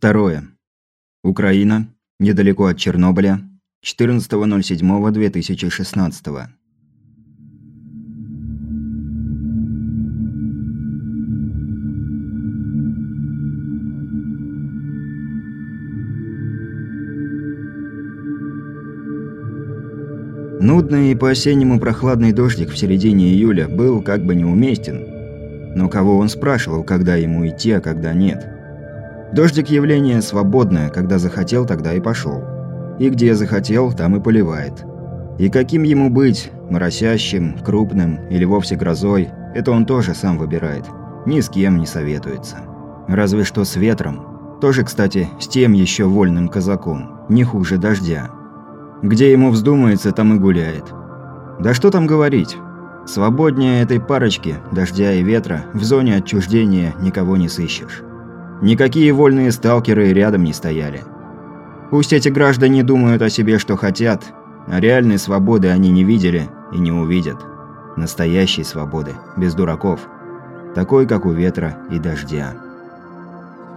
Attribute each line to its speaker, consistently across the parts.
Speaker 1: Второе. Украина, недалеко от Чернобыля, 14.07.2016. Нудный и по-осеннему прохладный дождик в середине июля был как бы неуместен. Но кого он спрашивал, когда ему идти, а когда нет? Дождик – явление свободное, когда захотел, тогда и пошел. И где захотел, там и поливает. И каким ему быть – моросящим, крупным или вовсе грозой – это он тоже сам выбирает. Ни с кем не советуется. Разве что с ветром. Тоже, кстати, с тем еще вольным казаком. Не хуже дождя. Где ему вздумается, там и гуляет. Да что там говорить. Свободнее этой парочки, дождя и ветра, в зоне отчуждения никого не сыщешь. Никакие вольные сталкеры рядом не стояли. Пусть эти граждане думают о себе, что хотят, а реальной свободы они не видели и не увидят. Настоящей свободы, без дураков. Такой, как у ветра и дождя.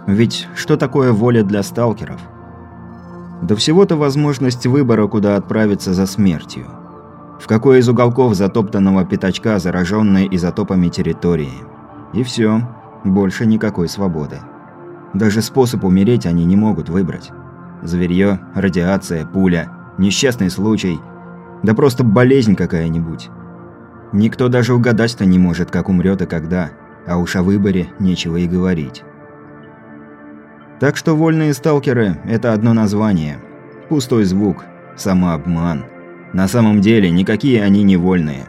Speaker 1: Ведь что такое воля для сталкеров? Да всего-то возможность выбора, куда отправиться за смертью. В какой из уголков затоптанного пятачка, зараженной изотопами территории. И все, больше никакой свободы. Даже способ умереть они не могут выбрать. Зверье, радиация, пуля, несчастный случай. Да просто болезнь какая-нибудь. Никто даже угадать-то не может, как умрет и когда. А уж о выборе нечего и говорить. Так что вольные сталкеры – это одно название. Пустой звук, самообман. На самом деле никакие они не вольные.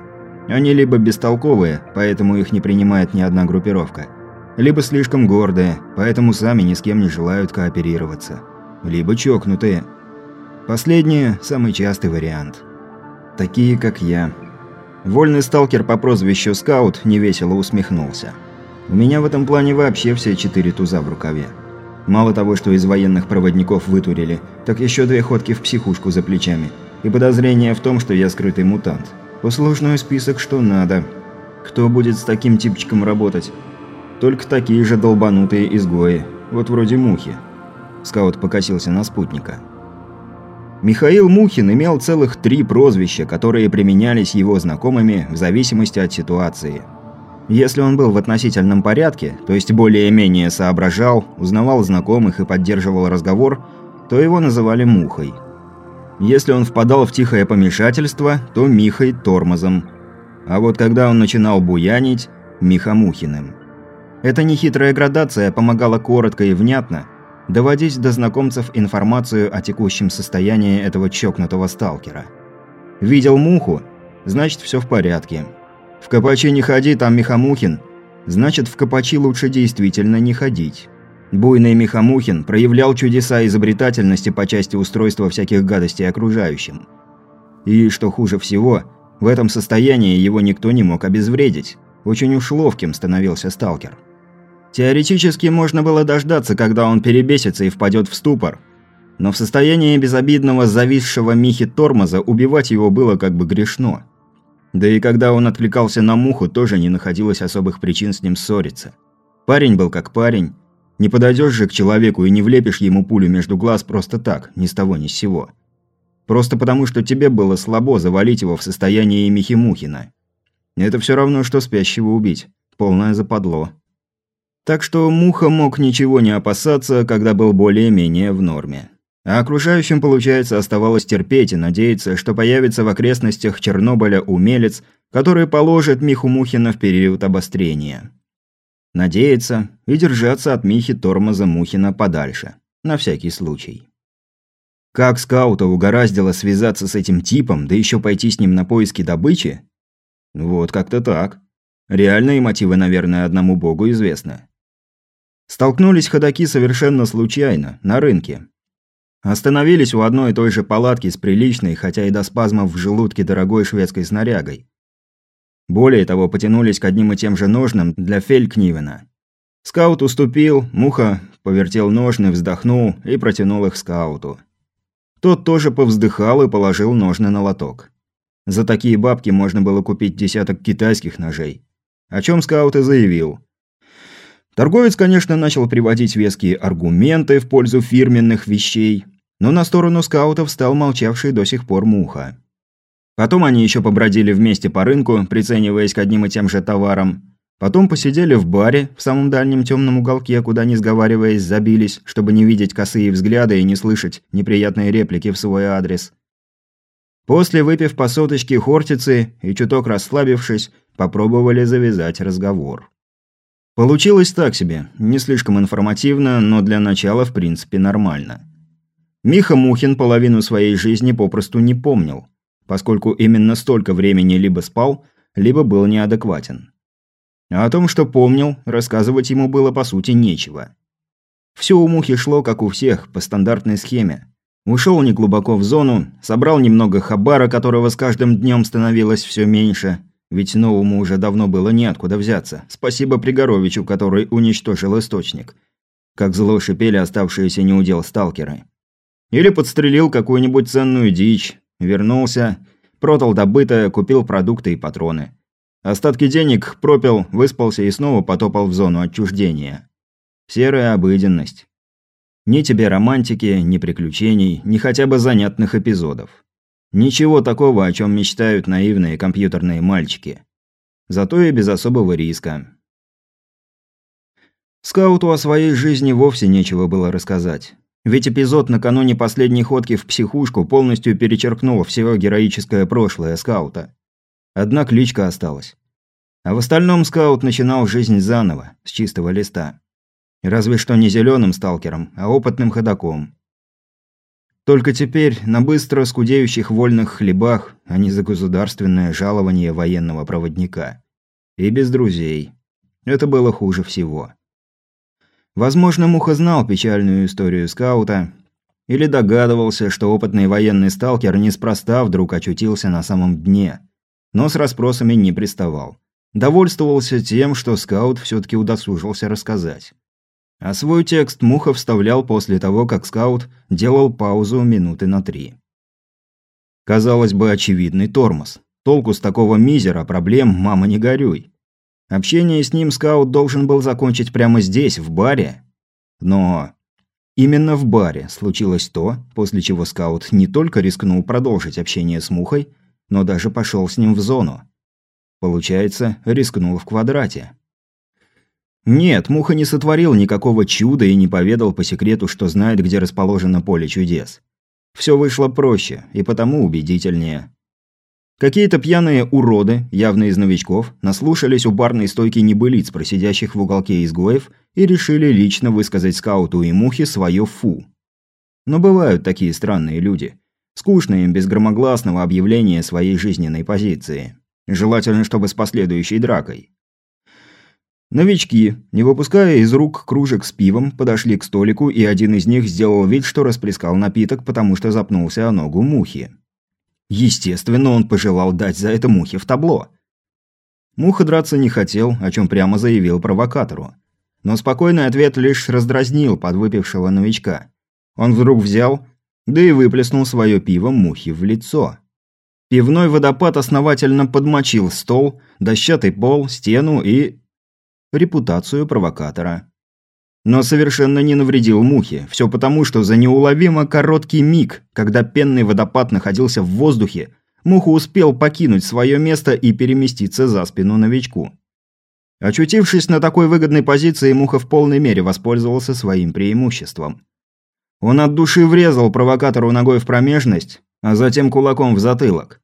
Speaker 1: Они либо бестолковые, поэтому их не принимает ни одна группировка, либо слишком гордые, поэтому сами ни с кем не желают кооперироваться, либо чокнутые. Последнее – самый частый вариант. Такие, как я. Вольный сталкер по прозвищу Скаут невесело усмехнулся. У меня в этом плане вообще все четыре туза в рукаве. Мало того, что из военных проводников вытурили, так еще две ходки в психушку за плечами. И подозрение в том, что я скрытый мутант. Послужной список, что надо. Кто будет с таким типчиком работать? Только такие же долбанутые изгои. Вот вроде Мухи. Скаут покосился на спутника. Михаил Мухин имел целых три прозвища, которые применялись его знакомыми в зависимости от ситуации – если он был в относительном порядке, то есть более-менее соображал, узнавал знакомых и поддерживал разговор, то его называли Мухой. Если он впадал в тихое помешательство, то Михой Тормозом. А вот когда он начинал буянить – Михомухиным. Эта нехитрая градация помогала коротко и внятно доводить до знакомцев информацию о текущем состоянии этого чокнутого сталкера. Видел муху – значит все в порядке. В Капачи не ходи, там Михамухин. Значит, в Капачи лучше действительно не ходить. Буйный Михамухин проявлял чудеса изобретательности по части устройства всяких гадостей окружающим. И, что хуже всего, в этом состоянии его никто не мог обезвредить. Очень уж ловким становился сталкер. Теоретически можно было дождаться, когда он перебесится и впадет в ступор. Но в состоянии безобидного зависшего Михи тормоза убивать его было как бы грешно. Да и когда он отвлекался на муху, тоже не находилось особых причин с ним ссориться. Парень был как парень. Не подойдешь же к человеку и не влепишь ему пулю между глаз просто так, ни с того ни с сего. Просто потому, что тебе было слабо завалить его в состоянии Михи Мухина. Это все равно, что спящего убить. Полное западло. Так что Муха мог ничего не опасаться, когда был более-менее в норме. А окружающим, получается, оставалось терпеть и надеяться, что появится в окрестностях Чернобыля умелец, который положит Миху Мухина в период обострения. Надеяться и держаться от Михи тормоза Мухина подальше. На всякий случай. Как скаута угораздило связаться с этим типом, да еще пойти с ним на поиски добычи? Вот как-то так. Реальные мотивы, наверное, одному богу известны. Столкнулись ходаки совершенно случайно, на рынке. Остановились у одной и той же палатки с приличной, хотя и до спазмов в желудке дорогой шведской снарягой. Более того, потянулись к одним и тем же ножным для Фелькнивена. Скаут уступил, Муха повертел ножны, вздохнул и протянул их скауту. Тот тоже повздыхал и положил ножны на лоток. За такие бабки можно было купить десяток китайских ножей. О чем скаут и заявил. Торговец, конечно, начал приводить веские аргументы в пользу фирменных вещей, но на сторону скаутов стал молчавший до сих пор Муха. Потом они еще побродили вместе по рынку, прицениваясь к одним и тем же товарам. Потом посидели в баре, в самом дальнем темном уголке, куда, не сговариваясь, забились, чтобы не видеть косые взгляды и не слышать неприятные реплики в свой адрес. После, выпив по соточке хортицы и чуток расслабившись, попробовали завязать разговор. Получилось так себе, не слишком информативно, но для начала, в принципе, нормально. Миха Мухин половину своей жизни попросту не помнил поскольку именно столько времени либо спал, либо был неадекватен. А о том, что помнил, рассказывать ему было по сути нечего. Все у Мухи шло, как у всех, по стандартной схеме. Ушел неглубоко в зону, собрал немного хабара, которого с каждым днем становилось все меньше, ведь новому уже давно было неоткуда взяться. Спасибо Пригоровичу, который уничтожил источник. Как зло шипели оставшиеся неудел сталкеры. Или подстрелил какую-нибудь ценную дичь, Вернулся, продал добытое, купил продукты и патроны. Остатки денег пропил, выспался и снова потопал в зону отчуждения. Серая обыденность. Ни тебе романтики, ни приключений, ни хотя бы занятных эпизодов. Ничего такого, о чем мечтают наивные компьютерные мальчики. Зато и без особого риска. Скауту о своей жизни вовсе нечего было рассказать. Ведь эпизод накануне последней ходки в психушку полностью перечеркнул все героическое прошлое скаута. Одна кличка осталась. А в остальном скаут начинал жизнь заново, с чистого листа. Разве что не зеленым сталкером, а опытным ходаком. Только теперь на быстро скудеющих вольных хлебах, а не за государственное жалование военного проводника. И без друзей. Это было хуже всего. Возможно, Муха знал печальную историю скаута, или догадывался, что опытный военный сталкер неспроста вдруг очутился на самом дне, но с расспросами не приставал. Довольствовался тем, что скаут все-таки удосужился рассказать. А свой текст Муха вставлял после того, как скаут делал паузу минуты на три. Казалось бы, очевидный тормоз. Толку с такого мизера, проблем, мама не горюй. Общение с ним скаут должен был закончить прямо здесь, в баре. Но именно в баре случилось то, после чего скаут не только рискнул продолжить общение с Мухой, но даже пошел с ним в зону. Получается, рискнул в квадрате. Нет, Муха не сотворил никакого чуда и не поведал по секрету, что знает, где расположено поле чудес. Все вышло проще и потому убедительнее. Какие-то пьяные уроды, явно из новичков, наслушались у барной стойки небылиц про сидящих в уголке изгоев и решили лично высказать скауту и мухе свое «фу». Но бывают такие странные люди. Скучно им без громогласного объявления своей жизненной позиции. Желательно, чтобы с последующей дракой. Новички, не выпуская из рук кружек с пивом, подошли к столику, и один из них сделал вид, что расплескал напиток, потому что запнулся о ногу мухи. Естественно, он пожелал дать за это мухе в табло. Муха драться не хотел, о чем прямо заявил провокатору. Но спокойный ответ лишь раздразнил подвыпившего новичка. Он вдруг взял, да и выплеснул свое пиво мухе в лицо. Пивной водопад основательно подмочил стол, дощатый пол, стену и... репутацию провокатора но совершенно не навредил мухе. Все потому, что за неуловимо короткий миг, когда пенный водопад находился в воздухе, муха успел покинуть свое место и переместиться за спину новичку. Очутившись на такой выгодной позиции, муха в полной мере воспользовался своим преимуществом. Он от души врезал провокатору ногой в промежность, а затем кулаком в затылок.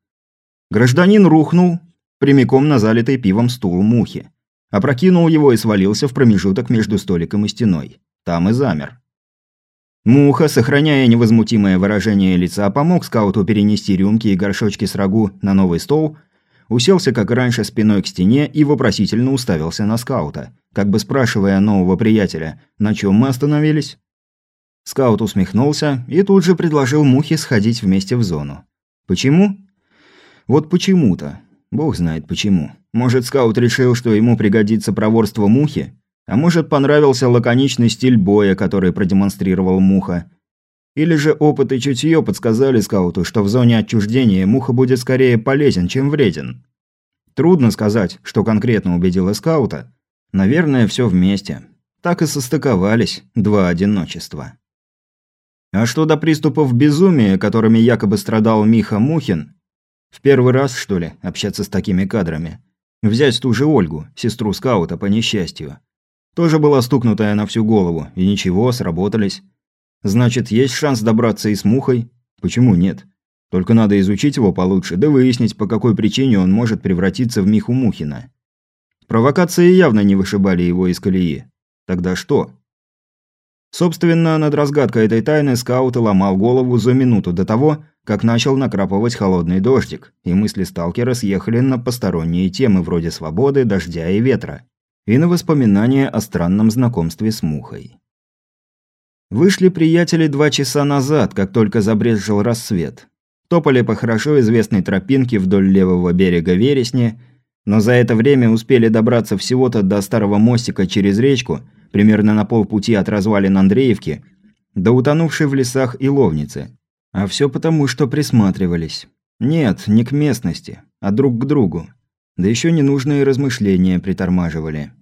Speaker 1: Гражданин рухнул прямиком на залитый пивом стул мухи. Опрокинул его и свалился в промежуток между столиком и стеной. Там и замер. Муха, сохраняя невозмутимое выражение лица, помог скауту перенести рюмки и горшочки с рагу на новый стол, уселся, как раньше, спиной к стене и вопросительно уставился на скаута, как бы спрашивая нового приятеля, на чем мы остановились. Скаут усмехнулся и тут же предложил Мухе сходить вместе в зону. Почему? Вот почему-то. Бог знает почему. Может, скаут решил, что ему пригодится проворство мухи? А может, понравился лаконичный стиль боя, который продемонстрировал муха? Или же опыт и чутье подсказали скауту, что в зоне отчуждения муха будет скорее полезен, чем вреден? Трудно сказать, что конкретно убедило скаута. Наверное, все вместе. Так и состыковались два одиночества. А что до приступов безумия, которыми якобы страдал Миха Мухин, в первый раз, что ли, общаться с такими кадрами. Взять ту же Ольгу, сестру скаута по несчастью. Тоже была стукнутая на всю голову, и ничего, сработались. Значит, есть шанс добраться и с Мухой? Почему нет? Только надо изучить его получше, да выяснить, по какой причине он может превратиться в Миху Мухина. Провокации явно не вышибали его из колеи. Тогда что? Собственно, над разгадкой этой тайны скаут ломал голову за минуту до того, как начал накрапывать холодный дождик, и мысли сталкера съехали на посторонние темы вроде свободы, дождя и ветра, и на воспоминания о странном знакомстве с мухой. Вышли приятели два часа назад, как только забрезжил рассвет. Топали по хорошо известной тропинке вдоль левого берега Вересни, но за это время успели добраться всего-то до старого мостика через речку, примерно на полпути от развалин Андреевки, до утонувшей в лесах Иловницы. А все потому, что присматривались. Нет, не к местности, а друг к другу. Да еще ненужные размышления притормаживали.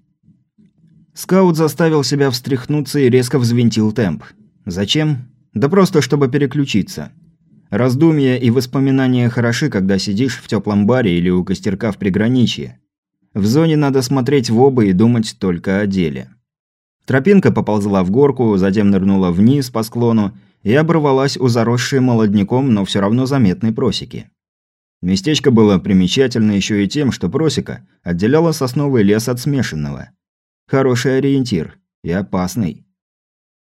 Speaker 1: Скаут заставил себя встряхнуться и резко взвинтил темп. Зачем? Да просто чтобы переключиться. Раздумья и воспоминания хороши, когда сидишь в теплом баре или у костерка в приграничье. В зоне надо смотреть в оба и думать только о деле. Тропинка поползла в горку, затем нырнула вниз по склону и оборвалась у заросшей молодняком, но все равно заметной просеки. Местечко было примечательно еще и тем, что просека отделяла сосновый лес от смешанного. Хороший ориентир и опасный.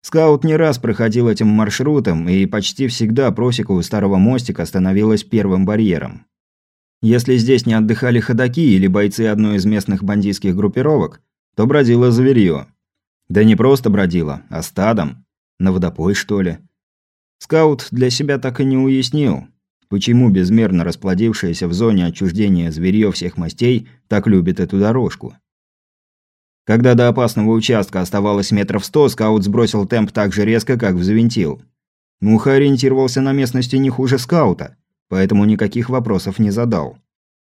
Speaker 1: Скаут не раз проходил этим маршрутом, и почти всегда просека у старого мостика становилась первым барьером. Если здесь не отдыхали ходаки или бойцы одной из местных бандитских группировок, то бродило зверье. Да не просто бродило, а стадом. На водопой, что ли. Скаут для себя так и не уяснил, почему безмерно расплодившееся в зоне отчуждения зверьё всех мастей так любит эту дорожку. Когда до опасного участка оставалось метров сто, скаут сбросил темп так же резко, как взвинтил. Муха ориентировался на местности не хуже скаута, поэтому никаких вопросов не задал.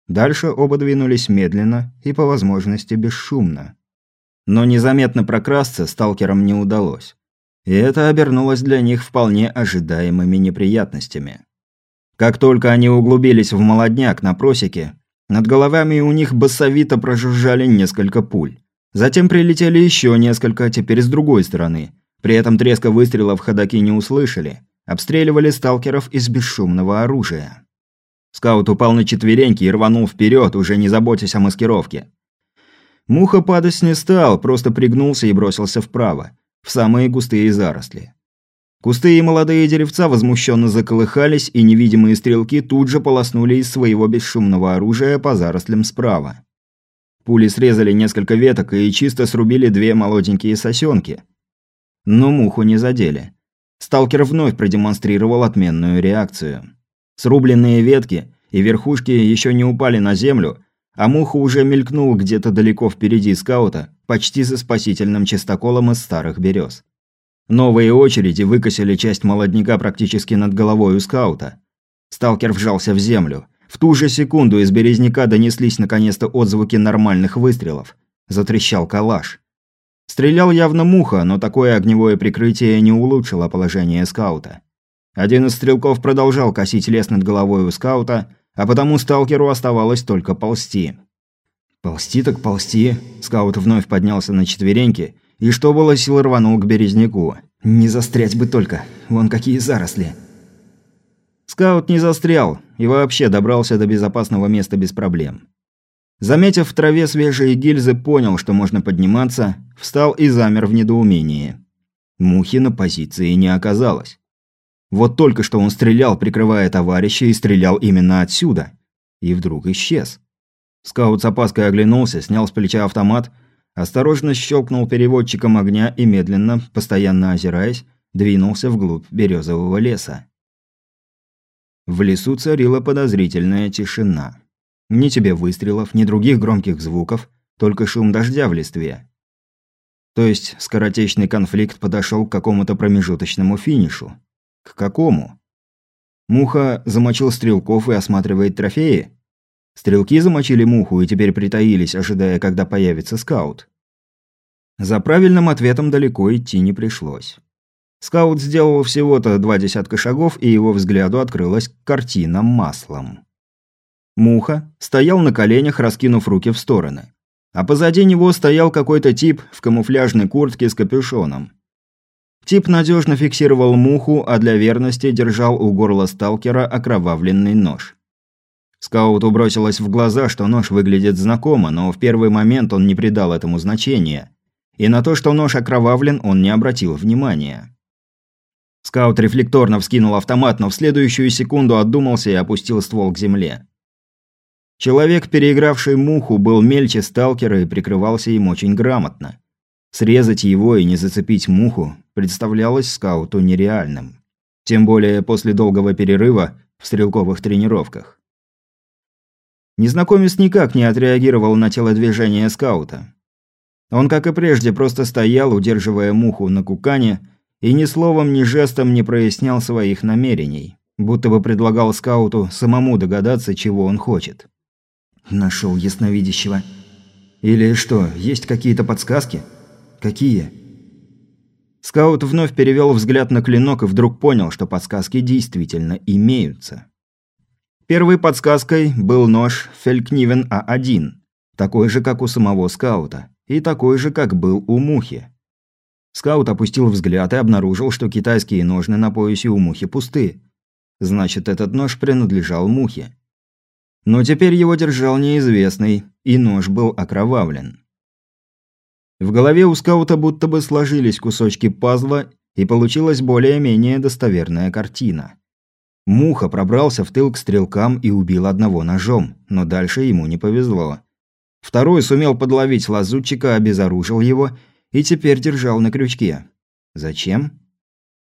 Speaker 1: Дальше оба двинулись медленно и, по возможности, бесшумно. Но незаметно прокрасться сталкерам не удалось. И это обернулось для них вполне ожидаемыми неприятностями. Как только они углубились в молодняк на просеке, над головами у них басовито прожужжали несколько пуль. Затем прилетели еще несколько, теперь с другой стороны. При этом треска выстрелов ходаки не услышали. Обстреливали сталкеров из бесшумного оружия. Скаут упал на четвереньки и рванул вперед, уже не заботясь о маскировке. Муха падать не стал, просто пригнулся и бросился вправо в самые густые заросли. Кусты и молодые деревца возмущенно заколыхались, и невидимые стрелки тут же полоснули из своего бесшумного оружия по зарослям справа. Пули срезали несколько веток и чисто срубили две молоденькие сосенки. Но муху не задели. Сталкер вновь продемонстрировал отменную реакцию. Срубленные ветки и верхушки еще не упали на землю, а муха уже мелькнул где-то далеко впереди скаута, почти за спасительным чистоколом из старых берез. Новые очереди выкосили часть молодняка практически над головой у скаута. Сталкер вжался в землю. В ту же секунду из березняка донеслись наконец-то отзвуки нормальных выстрелов. Затрещал калаш. Стрелял явно муха, но такое огневое прикрытие не улучшило положение скаута. Один из стрелков продолжал косить лес над головой у скаута, а потому сталкеру оставалось только ползти. Ползти так ползти. Скаут вновь поднялся на четвереньки и, что было сил, рванул к березняку. Не застрять бы только. Вон какие заросли. Скаут не застрял и вообще добрался до безопасного места без проблем. Заметив в траве свежие гильзы, понял, что можно подниматься, встал и замер в недоумении. Мухи на позиции не оказалось. Вот только что он стрелял, прикрывая товарища, и стрелял именно отсюда. И вдруг исчез. Скаут с опаской оглянулся, снял с плеча автомат, осторожно щелкнул переводчиком огня и медленно, постоянно озираясь, двинулся вглубь березового леса. В лесу царила подозрительная тишина. Ни тебе выстрелов, ни других громких звуков, только шум дождя в листве. То есть скоротечный конфликт подошел к какому-то промежуточному финишу. К какому? Муха замочил стрелков и осматривает трофеи? Стрелки замочили муху и теперь притаились, ожидая, когда появится скаут. За правильным ответом далеко идти не пришлось. Скаут сделал всего-то два десятка шагов, и его взгляду открылась картина маслом. Муха стоял на коленях, раскинув руки в стороны. А позади него стоял какой-то тип в камуфляжной куртке с капюшоном. Тип надежно фиксировал муху, а для верности держал у горла сталкера окровавленный нож. Скауту бросилось в глаза, что нож выглядит знакомо, но в первый момент он не придал этому значения. И на то, что нож окровавлен, он не обратил внимания. Скаут рефлекторно вскинул автомат, но в следующую секунду отдумался и опустил ствол к земле. Человек, переигравший муху, был мельче сталкера и прикрывался им очень грамотно. Срезать его и не зацепить муху представлялось скауту нереальным. Тем более после долгого перерыва в стрелковых тренировках. Незнакомец никак не отреагировал на телодвижение скаута. Он, как и прежде, просто стоял, удерживая муху на кукане, и ни словом, ни жестом не прояснял своих намерений, будто бы предлагал скауту самому догадаться, чего он хочет. Нашел ясновидящего. Или что, есть какие-то подсказки? Какие? Скаут вновь перевел взгляд на клинок и вдруг понял, что подсказки действительно имеются. Первой подсказкой был нож Фелькнивен А1, такой же, как у самого скаута, и такой же, как был у Мухи. Скаут опустил взгляд и обнаружил, что китайские ножны на поясе у Мухи пусты. Значит, этот нож принадлежал Мухе. Но теперь его держал неизвестный, и нож был окровавлен. В голове у скаута будто бы сложились кусочки пазла, и получилась более-менее достоверная картина. Муха пробрался в тыл к стрелкам и убил одного ножом, но дальше ему не повезло. Второй сумел подловить лазутчика, обезоружил его и теперь держал на крючке. Зачем?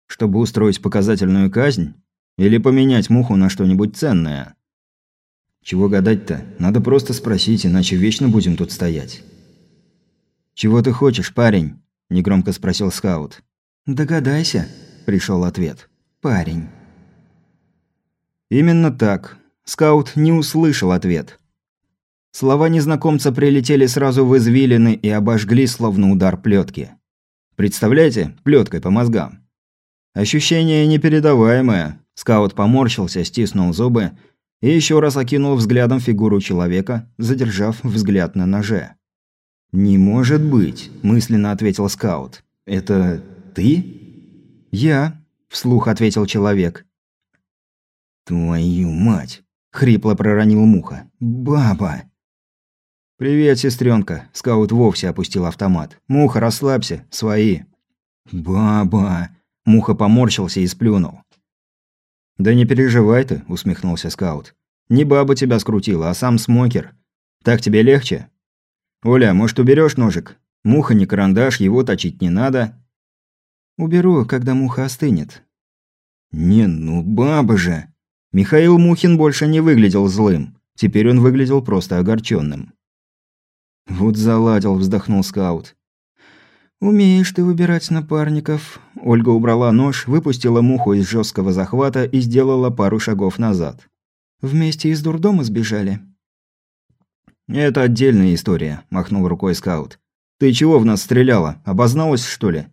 Speaker 1: Чтобы устроить показательную казнь? Или поменять муху на что-нибудь ценное? Чего гадать-то? Надо просто спросить, иначе вечно будем тут стоять. «Чего ты хочешь, парень?» – негромко спросил скаут.
Speaker 2: «Догадайся», – пришел ответ. «Парень».
Speaker 1: Именно так. Скаут не услышал ответ. Слова незнакомца прилетели сразу в извилины и обожгли, словно удар плетки. Представляете, плеткой по мозгам. Ощущение непередаваемое. Скаут поморщился, стиснул зубы и еще раз окинул взглядом фигуру человека, задержав взгляд на ноже. «Не может быть», – мысленно ответил скаут. «Это ты?»
Speaker 2: «Я», – вслух ответил человек.
Speaker 1: «Твою мать!» – хрипло проронил Муха. «Баба!» «Привет, сестренка. Скаут вовсе опустил автомат. «Муха, расслабься. Свои». «Баба!» Муха поморщился и сплюнул. «Да не переживай ты», – усмехнулся скаут. «Не баба тебя скрутила, а сам смокер. Так тебе легче?» «Оля, может, уберешь ножик? Муха не карандаш, его точить не надо».
Speaker 2: «Уберу, когда муха остынет».
Speaker 1: «Не, ну баба же!» Михаил Мухин больше не выглядел злым. Теперь он выглядел просто огорченным. «Вот заладил», – вздохнул скаут.
Speaker 2: «Умеешь ты выбирать напарников».
Speaker 1: Ольга убрала нож, выпустила муху из жесткого захвата и сделала пару шагов назад.
Speaker 2: «Вместе из дурдома сбежали?»
Speaker 1: «Это отдельная история», – махнул рукой скаут. «Ты чего в нас стреляла? Обозналась, что ли?»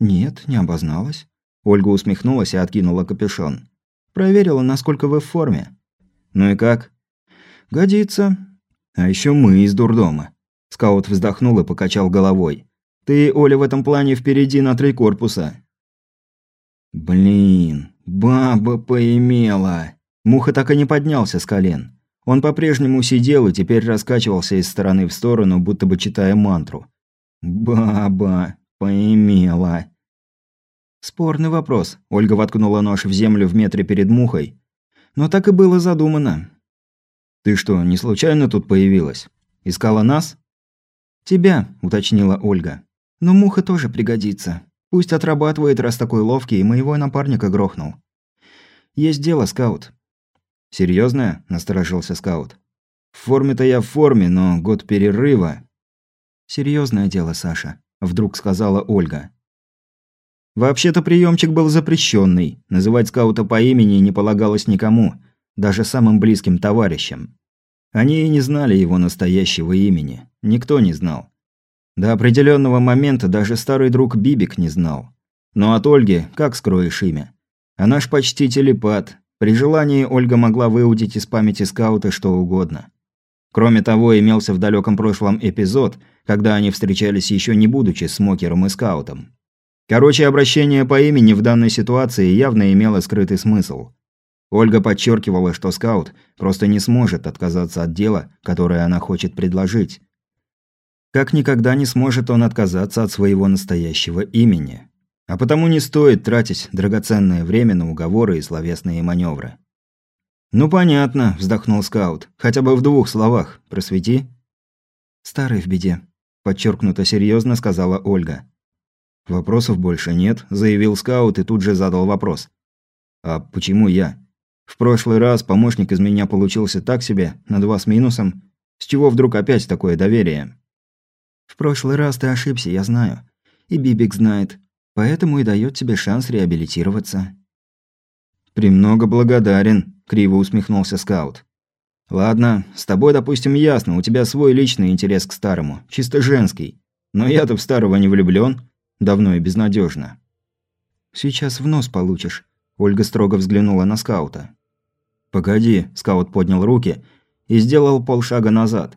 Speaker 2: «Нет, не обозналась».
Speaker 1: Ольга усмехнулась и откинула капюшон.
Speaker 2: «Проверила, насколько вы в форме».
Speaker 1: «Ну и как?»
Speaker 2: «Годится».
Speaker 1: «А еще мы из дурдома. Скаут вздохнул и покачал головой. «Ты, Оля, в этом плане впереди на три корпуса». «Блин, баба поимела!» Муха так и не поднялся с колен. Он по-прежнему сидел и теперь раскачивался из стороны в сторону, будто бы читая мантру. «Баба поимела!»
Speaker 2: «Спорный вопрос», –
Speaker 1: Ольга воткнула нож в землю в метре перед мухой.
Speaker 2: «Но так и было задумано».
Speaker 1: «Ты что, не случайно тут появилась? Искала нас?»
Speaker 2: «Тебя», – уточнила Ольга. «Но муха тоже пригодится. Пусть отрабатывает, раз такой ловкий, и моего напарника грохнул. Есть дело, скаут».
Speaker 1: «Серьёзное?» – насторожился скаут. «В форме-то я в форме, но год перерыва».
Speaker 2: «Серьёзное дело, Саша», – вдруг сказала Ольга.
Speaker 1: Вообще-то приемчик был запрещенный. Называть скаута по имени не полагалось никому, даже самым близким товарищам. Они и не знали его настоящего имени. Никто не знал. До определенного момента даже старый друг Бибик не знал. Но от Ольги как скроешь имя? Она ж почти телепат. При желании Ольга могла выудить из памяти скаута что угодно. Кроме того, имелся в далеком прошлом эпизод, когда они встречались еще не будучи смокером и скаутом. Короче, обращение по имени в данной ситуации явно имело скрытый смысл. Ольга подчеркивала, что скаут просто не сможет отказаться от дела, которое она хочет предложить. Как никогда не сможет он отказаться от своего настоящего имени. А потому не стоит тратить драгоценное время на уговоры и словесные маневры. «Ну понятно», – вздохнул скаут. «Хотя бы в двух словах. Просвети».
Speaker 2: «Старый в беде», – подчеркнуто серьезно сказала Ольга.
Speaker 1: «Вопросов больше нет», – заявил скаут и тут же задал вопрос. «А почему я? В прошлый раз помощник из меня получился так себе, на два с минусом. С чего вдруг опять такое доверие?»
Speaker 2: «В прошлый раз ты ошибся, я знаю. И Бибик знает. Поэтому и дает тебе шанс реабилитироваться».
Speaker 1: «Премного благодарен», – криво усмехнулся скаут. «Ладно, с тобой, допустим, ясно, у тебя свой личный интерес к старому, чисто женский. Но я-то в старого не влюблен, давно и безнадежно.
Speaker 2: «Сейчас в нос получишь», – Ольга строго взглянула на скаута.
Speaker 1: «Погоди», – скаут поднял руки и сделал полшага назад.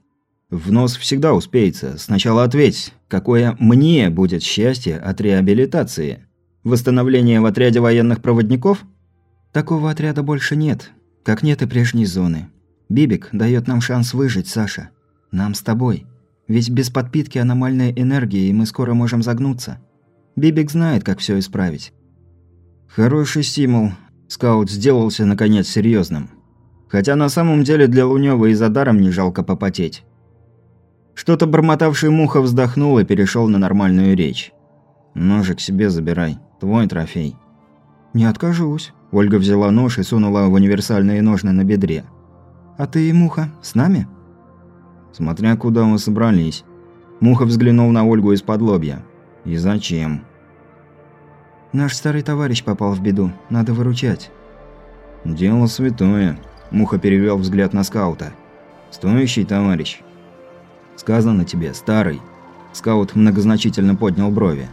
Speaker 1: В нос всегда успеется. Сначала ответь, какое мне будет счастье от реабилитации? Восстановление в отряде военных проводников?
Speaker 2: Такого отряда больше нет. Как нет и прежней зоны. Бибик дает нам шанс выжить, Саша. Нам с тобой. Ведь без подпитки аномальной энергии мы скоро можем загнуться. Бибик знает, как все исправить.
Speaker 1: Хороший стимул. Скаут сделался, наконец, серьезным. Хотя на самом деле для Лунёва и за даром не жалко попотеть. Что-то бормотавший Муха вздохнул и перешел на нормальную речь. «Ножик себе забирай. Твой трофей».
Speaker 2: «Не откажусь».
Speaker 1: Ольга взяла нож и сунула в универсальные ножны на бедре.
Speaker 2: «А ты и Муха с нами?»
Speaker 1: «Смотря куда мы собрались». Муха взглянул на Ольгу из-под лобья. «И зачем?»
Speaker 2: «Наш старый товарищ попал в беду. Надо выручать».
Speaker 1: «Дело святое», – Муха перевел взгляд на скаута. «Стоящий товарищ. Сказано тебе, старый». Скаут многозначительно поднял брови.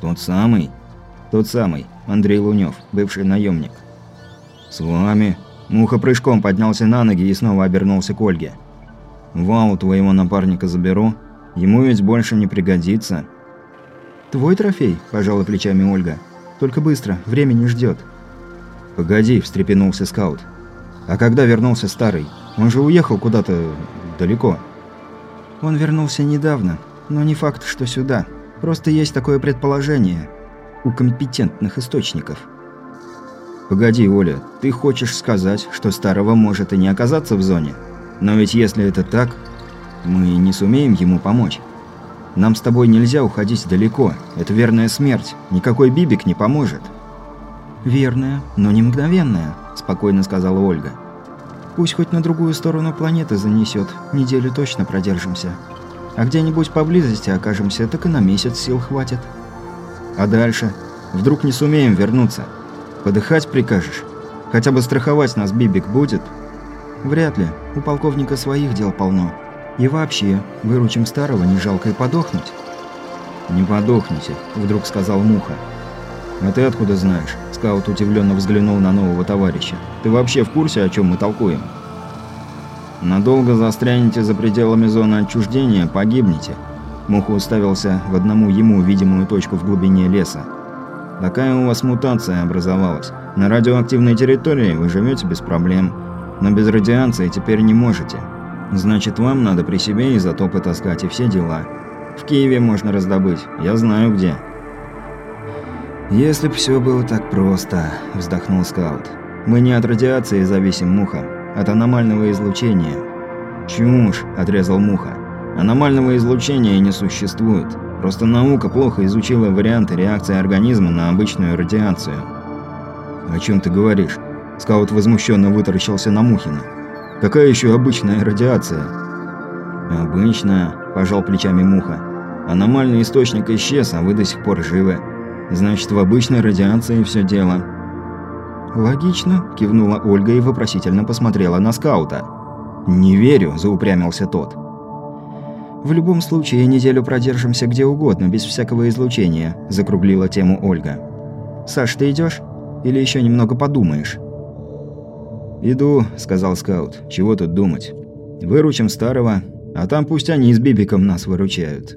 Speaker 1: «Тот самый?» «Тот самый, Андрей Лунёв, бывший наемник. «С вами?» Муха прыжком поднялся на ноги и снова обернулся к Ольге. «Валу твоего напарника заберу. Ему ведь больше не пригодится».
Speaker 2: «Твой трофей?» – пожала плечами Ольга. «Только быстро, время не ждет.
Speaker 1: «Погоди», – встрепенулся скаут. «А когда вернулся старый? Он же уехал куда-то далеко».
Speaker 2: Он вернулся недавно, но не факт, что сюда. Просто есть такое предположение у компетентных источников.
Speaker 1: «Погоди, Оля, ты хочешь сказать, что старого может и не оказаться в зоне? Но ведь если это так, мы не сумеем ему помочь. Нам с тобой нельзя уходить далеко, это верная смерть, никакой бибик не поможет».
Speaker 2: «Верная, но не мгновенная», – спокойно сказала Ольга. Пусть хоть на другую сторону планеты занесет, неделю точно продержимся. А где-нибудь поблизости окажемся, так и на месяц сил хватит.
Speaker 1: А дальше? Вдруг не сумеем вернуться? Подыхать прикажешь? Хотя бы страховать нас Бибик будет?
Speaker 2: Вряд ли. У полковника своих дел полно. И вообще, выручим старого, не жалко и подохнуть.
Speaker 1: «Не подохните», – вдруг сказал Муха. «А ты откуда знаешь?» Скаут удивленно взглянул на нового товарища. «Ты вообще в курсе, о чем мы толкуем?» «Надолго застрянете за пределами зоны отчуждения, погибнете». Муха уставился в одному ему видимую точку в глубине леса. «Такая у вас мутация образовалась. На радиоактивной территории вы живете без проблем, но без радиации теперь не можете. Значит, вам надо при себе изотопы таскать и все дела. В Киеве можно раздобыть, я знаю где».
Speaker 2: «Если б все было так просто», – вздохнул скаут. «Мы не от радиации зависим, Муха, от аномального излучения».
Speaker 1: «Чушь», – отрезал Муха. «Аномального излучения не существует. Просто наука плохо изучила варианты реакции организма на обычную радиацию». «О чем ты говоришь?» Скаут возмущенно вытаращился на Мухина. «Какая еще обычная радиация?» «Обычная», – пожал плечами Муха. «Аномальный источник исчез, а вы до сих пор живы. Значит, в обычной радиации все дело.
Speaker 2: Логично, кивнула Ольга и вопросительно посмотрела на скаута.
Speaker 1: Не верю, заупрямился тот.
Speaker 2: «В любом случае, неделю продержимся где угодно, без всякого излучения», – закруглила тему Ольга. «Саш, ты идешь? Или еще немного подумаешь?»
Speaker 1: «Иду», – сказал скаут. «Чего тут думать? Выручим старого, а там пусть они с Бибиком нас выручают».